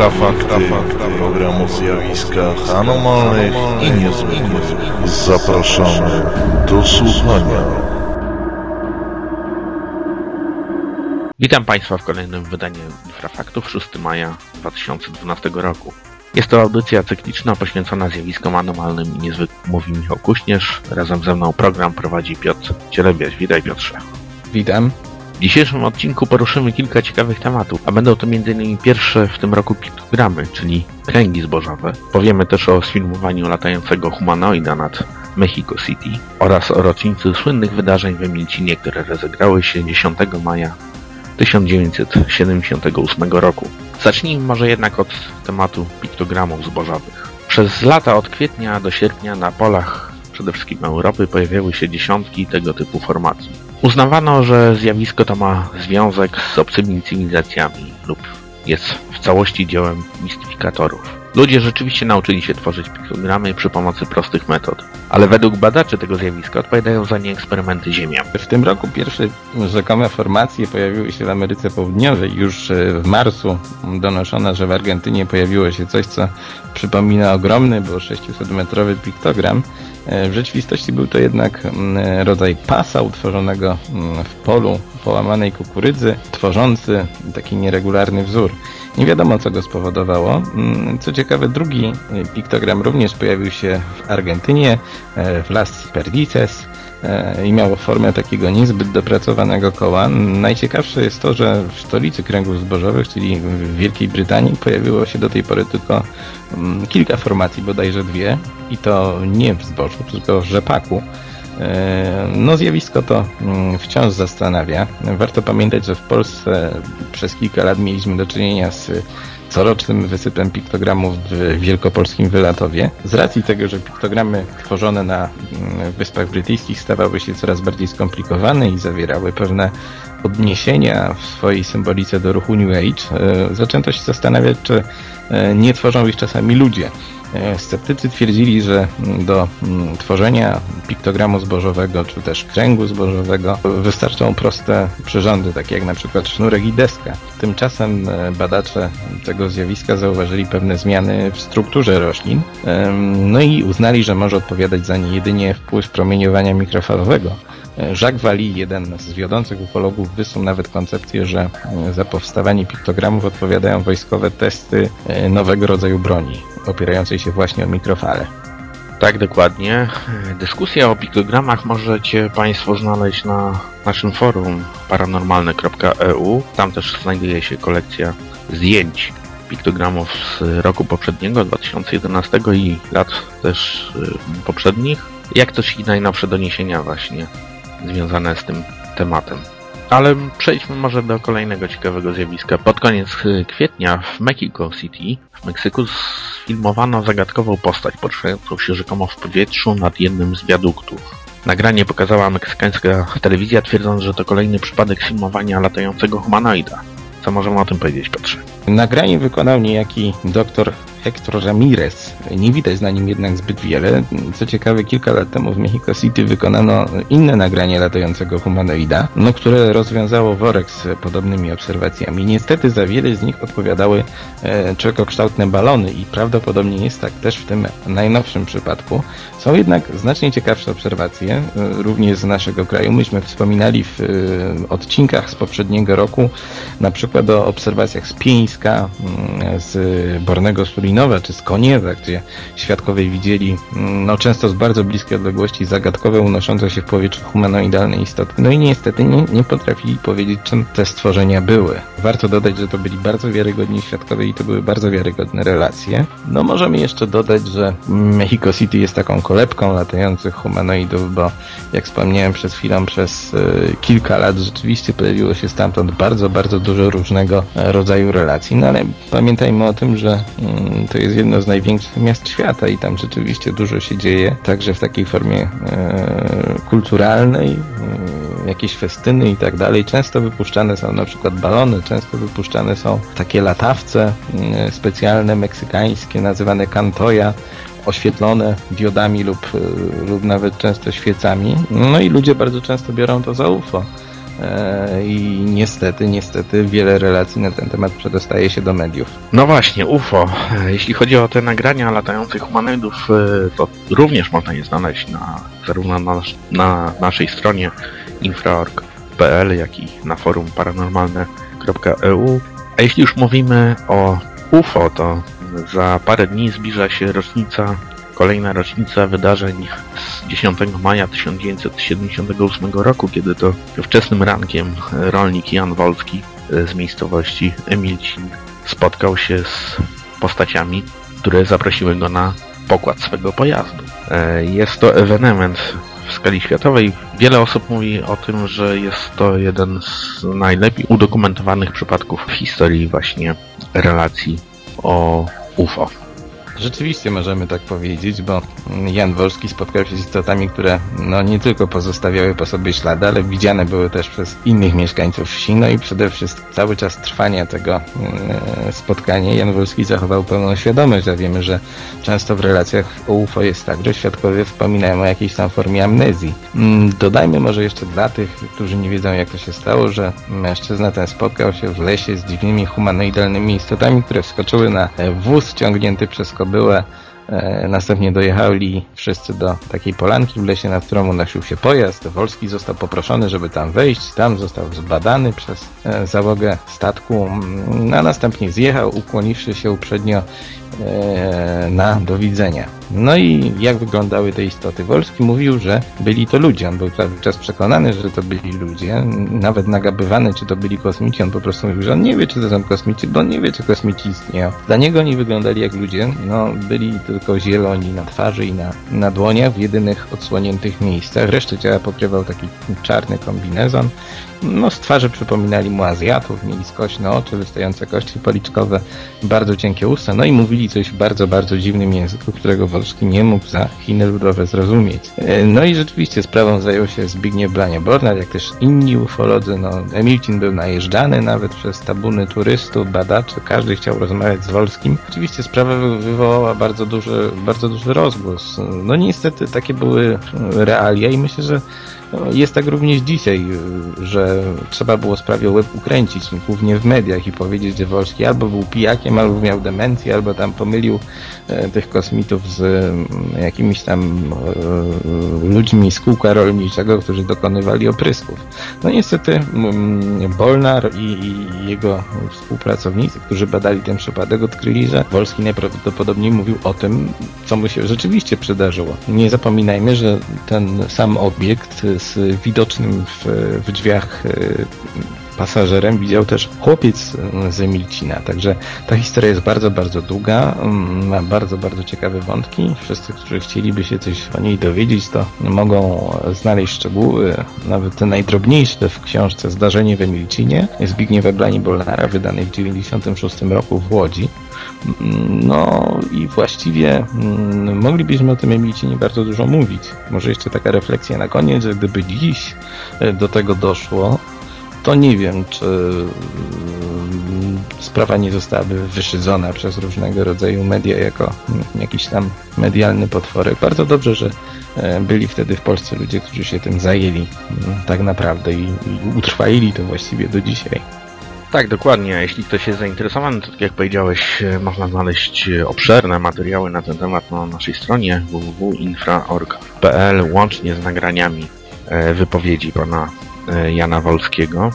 Infrafakty, program o zjawiskach anomalnych i niezwykłych. Zapraszamy do słuchania. Witam Państwa w kolejnym wydaniu Infrafaktów 6 maja 2012 roku. Jest to audycja cykliczna poświęcona zjawiskom anomalnym i niezwykłym. Mówi Michał Kuśnierz. Razem ze mną program prowadzi Piotr Cielebiaś. Witaj Piotrze. Witam. W dzisiejszym odcinku poruszymy kilka ciekawych tematów, a będą to m.in. pierwsze w tym roku piktogramy, czyli kręgi zbożowe. Powiemy też o sfilmowaniu latającego humanoida nad Mexico City oraz o rocznicy słynnych wydarzeń w Emilcinie, które rozegrały się 10 maja 1978 roku. Zacznijmy może jednak od tematu piktogramów zbożowych. Przez lata od kwietnia do sierpnia na polach przede wszystkim Europy pojawiały się dziesiątki tego typu formacji. Uznawano, że zjawisko to ma związek z obcymi cywilizacjami lub jest w całości dziełem mistyfikatorów. Ludzie rzeczywiście nauczyli się tworzyć piktogramy przy pomocy prostych metod, ale według badaczy tego zjawiska odpowiadają za nie eksperymenty Ziemian. W tym roku pierwsze rzekome formacje pojawiły się w Ameryce Południowej. Już w marcu donoszono, że w Argentynie pojawiło się coś, co przypomina ogromny, bo 600-metrowy piktogram. W rzeczywistości był to jednak rodzaj pasa utworzonego w polu połamanej kukurydzy, tworzący taki nieregularny wzór. Nie wiadomo, co go spowodowało. Co ciekawe, drugi piktogram również pojawił się w Argentynie, w Las Perdices i miało formę takiego niezbyt dopracowanego koła. Najciekawsze jest to, że w stolicy kręgów zbożowych, czyli w Wielkiej Brytanii, pojawiło się do tej pory tylko kilka formacji, bodajże dwie, i to nie w zbożu, tylko w rzepaku. No zjawisko to wciąż zastanawia. Warto pamiętać, że w Polsce przez kilka lat mieliśmy do czynienia z corocznym wysypem piktogramów w wielkopolskim Wylatowie. Z racji tego, że piktogramy tworzone na Wyspach Brytyjskich stawały się coraz bardziej skomplikowane i zawierały pewne odniesienia w swojej symbolice do ruchu New Age, zaczęto się zastanawiać, czy nie tworzą ich czasami ludzie. Sceptycy twierdzili, że do tworzenia piktogramu zbożowego czy też kręgu zbożowego wystarczą proste przyrządy, takie jak na przykład sznurek i deska. Tymczasem badacze tego zjawiska zauważyli pewne zmiany w strukturze roślin, no i uznali, że może odpowiadać za nie jedynie wpływ promieniowania mikrofalowego. Jacques Vallée, jeden z wiodących ufologów, wysunął nawet koncepcję, że za powstawanie piktogramów odpowiadają wojskowe testy nowego rodzaju broni, opierającej się właśnie o mikrofale. Tak, dokładnie. Dyskusję o piktogramach możecie Państwo znaleźć na naszym forum paranormalne.eu. Tam też znajduje się kolekcja zdjęć piktogramów z roku poprzedniego, 2011 i lat też poprzednich, jak też i najnowsze doniesienia właśnie związane z tym tematem. Ale przejdźmy może do kolejnego ciekawego zjawiska. Pod koniec kwietnia w Mexico City w Meksyku sfilmowano zagadkową postać poruszającą się rzekomo w powietrzu nad jednym z wiaduktów. Nagranie pokazała meksykańska telewizja, twierdząc, że to kolejny przypadek filmowania latającego humanoida. Co możemy o tym powiedzieć, Piotrze? Nagranie wykonał niejaki doktor Hector Ramirez. Nie widać na nim jednak zbyt wiele. Co ciekawe, kilka lat temu w Mexico City wykonano inne nagranie latającego humanoida, no, które rozwiązało worek z podobnymi obserwacjami. Niestety za wiele z nich odpowiadały e, czekokształtne balony i prawdopodobnie jest tak też w tym najnowszym przypadku. Są jednak znacznie ciekawsze obserwacje, e, również z naszego kraju. Myśmy wspominali w e, odcinkach z poprzedniego roku, na przykład o obserwacjach z Pieńska, mm, z Bornego Suli Nowa czy z Koniewa, gdzie świadkowie widzieli no, często z bardzo bliskiej odległości zagadkowe, unoszące się w powietrzu humanoidalne istoty. No i niestety nie, nie potrafili powiedzieć, czym te stworzenia były. Warto dodać, że to byli bardzo wiarygodni świadkowie i to były bardzo wiarygodne relacje. No możemy jeszcze dodać, że Mexico City jest taką kolebką latających humanoidów, bo jak wspomniałem przed chwilą, przez y, kilka lat rzeczywiście pojawiło się stamtąd bardzo, bardzo dużo różnego rodzaju relacji. No ale pamiętajmy o tym, że y, to jest jedno z największych miast świata i tam rzeczywiście dużo się dzieje, także w takiej formie e, kulturalnej, e, jakieś festyny i tak dalej. Często wypuszczane są na przykład balony, często wypuszczane są takie latawce e, specjalne meksykańskie, nazywane kantoja, oświetlone diodami lub, lub nawet często świecami. No i ludzie bardzo często biorą to za UFO. E, i niestety, niestety wiele relacji na ten temat przedostaje się do mediów. No właśnie, UFO. E, Jeśli chodzi o te nagrania latających humanoidów, e, to również można je znaleźć na, zarówno na, na naszej stronie infra.org.pl, jak i na forum paranormalne.eu. A jeśli już mówimy o UFO, to za parę dni zbliża się rocznica, kolejna rocznica wydarzeń z 10 maja 1978 roku, kiedy to wczesnym rankiem rolnik Jan Wolski e, z miejscowości Emilcin spotkał się z postaciami, które zaprosiły go na pokład swego pojazdu. E, Jest to ewenement w skali światowej. Wiele osób mówi o tym, że jest to jeden z najlepiej udokumentowanych przypadków w historii właśnie relacji o UFO. Rzeczywiście możemy tak powiedzieć, bo Jan Wolski spotkał się z istotami, które no nie tylko pozostawiały po sobie ślady, ale widziane były też przez innych mieszkańców wsi. No i przede wszystkim cały czas trwania tego e, spotkania Jan Wolski zachował pełną świadomość, a wiemy, że często w relacjach o UFO jest tak, że świadkowie wspominają o jakiejś tam formie amnezji. Mm, Dodajmy może jeszcze dla tych, którzy nie wiedzą jak to się stało, że mężczyzna ten spotkał się w lesie z dziwnymi humanoidalnymi istotami, które wskoczyły na wóz ciągnięty przez kobyłę. E, Następnie dojechali wszyscy do takiej polanki w lesie, nad którą unosił się pojazd. Wolski został poproszony, żeby tam wejść. Tam został zbadany przez e, załogę statku, mm, a następnie zjechał, ukłoniwszy się uprzednio e, na do widzenia. No i jak wyglądały te istoty? Wolski mówił, że byli to ludzie. On był cały czas przekonany, że to byli ludzie. Nawet nagabywany, czy to byli kosmici. On po prostu mówił, że on nie wie, czy to są kosmici, bo on nie wie, czy kosmici istnieją. Dla niego nie wyglądali jak ludzie. No, byli tylko zieloni na twarzy i na, na dłoniach, w jedynych odsłoniętych miejscach. Resztę ciała pokrywał taki czarny kombinezon. No, z twarzy przypominali mu Azjatów, mieli skośne oczy, wystające kości policzkowe, bardzo cienkie usta, no i mówili coś w bardzo, bardzo dziwnym języku, którego Wolski nie mógł za Chiny ludowe zrozumieć. E, No i rzeczywiście sprawą zajął się Zbigniew Blanie-Bornat, jak też inni ufolodzy, no Emilcin był najeżdżany nawet przez tabuny turystów, badaczy, każdy chciał rozmawiać z Wolskim. Oczywiście sprawa wy- wywołała bardzo duży, bardzo duży rozgłos. No niestety takie były realia i myślę, że Jest tak również dzisiaj, y, że trzeba było sprawie łeb ukręcić, głównie w mediach i powiedzieć, że Wolski albo był pijakiem, albo miał demencję, albo tam pomylił e, tych kosmitów z mm, jakimiś tam e, ludźmi z kółka rolniczego, którzy dokonywali oprysków. No niestety mm, Bolnar i, i jego współpracownicy, którzy badali ten przypadek, odkryli, że Wolski najprawdopodobniej mówił o tym, co mu się rzeczywiście przydarzyło. Nie zapominajmy, że ten sam obiekt z widocznym w, w drzwiach e, pasażerem widział też chłopiec e, z Emilcina. Także ta historia jest bardzo, bardzo długa, ma bardzo, bardzo ciekawe wątki. Wszyscy, którzy chcieliby się coś o niej dowiedzieć, to mogą znaleźć szczegóły, nawet te najdrobniejsze w książce Zdarzenie w Emilcinie Zbigniewa Blani-Bolnara, wydanej w 1996 roku w Łodzi. No i właściwie mm, moglibyśmy o tym Emilcinie bardzo dużo mówić. Może jeszcze taka refleksja na koniec, że gdyby dziś e, do tego doszło, to nie wiem, czy mm, sprawa nie zostałaby wyszydzona przez różnego rodzaju media jako mm, jakiś tam medialny potworek. Bardzo dobrze, że e, byli wtedy w Polsce ludzie, którzy się tym zajęli tak naprawdę i, i utrwalili to właściwie do dzisiaj. Tak, dokładnie. Jeśli ktoś jest zainteresowany, to tak jak powiedziałeś, e, można znaleźć e, obszerne materiały na ten temat na naszej stronie www.infra.org.pl łącznie z nagraniami e, wypowiedzi pana Jana Wolskiego.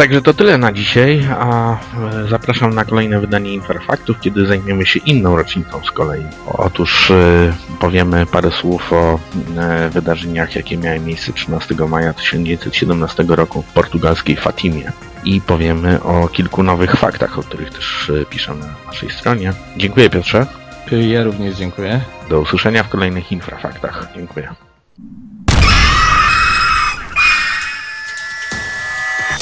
Także to tyle na dzisiaj, a e, zapraszam na kolejne wydanie Infrafaktów, kiedy zajmiemy się inną rocznicą z kolei. Otóż e, powiemy parę słów o e, wydarzeniach, jakie miały miejsce 13 maja 1917 roku w portugalskiej Fatimie i powiemy o kilku nowych faktach, o których też piszemy na naszej stronie. Dziękuję Piotrze. Ja również dziękuję. Do usłyszenia w kolejnych infrafaktach. Dziękuję.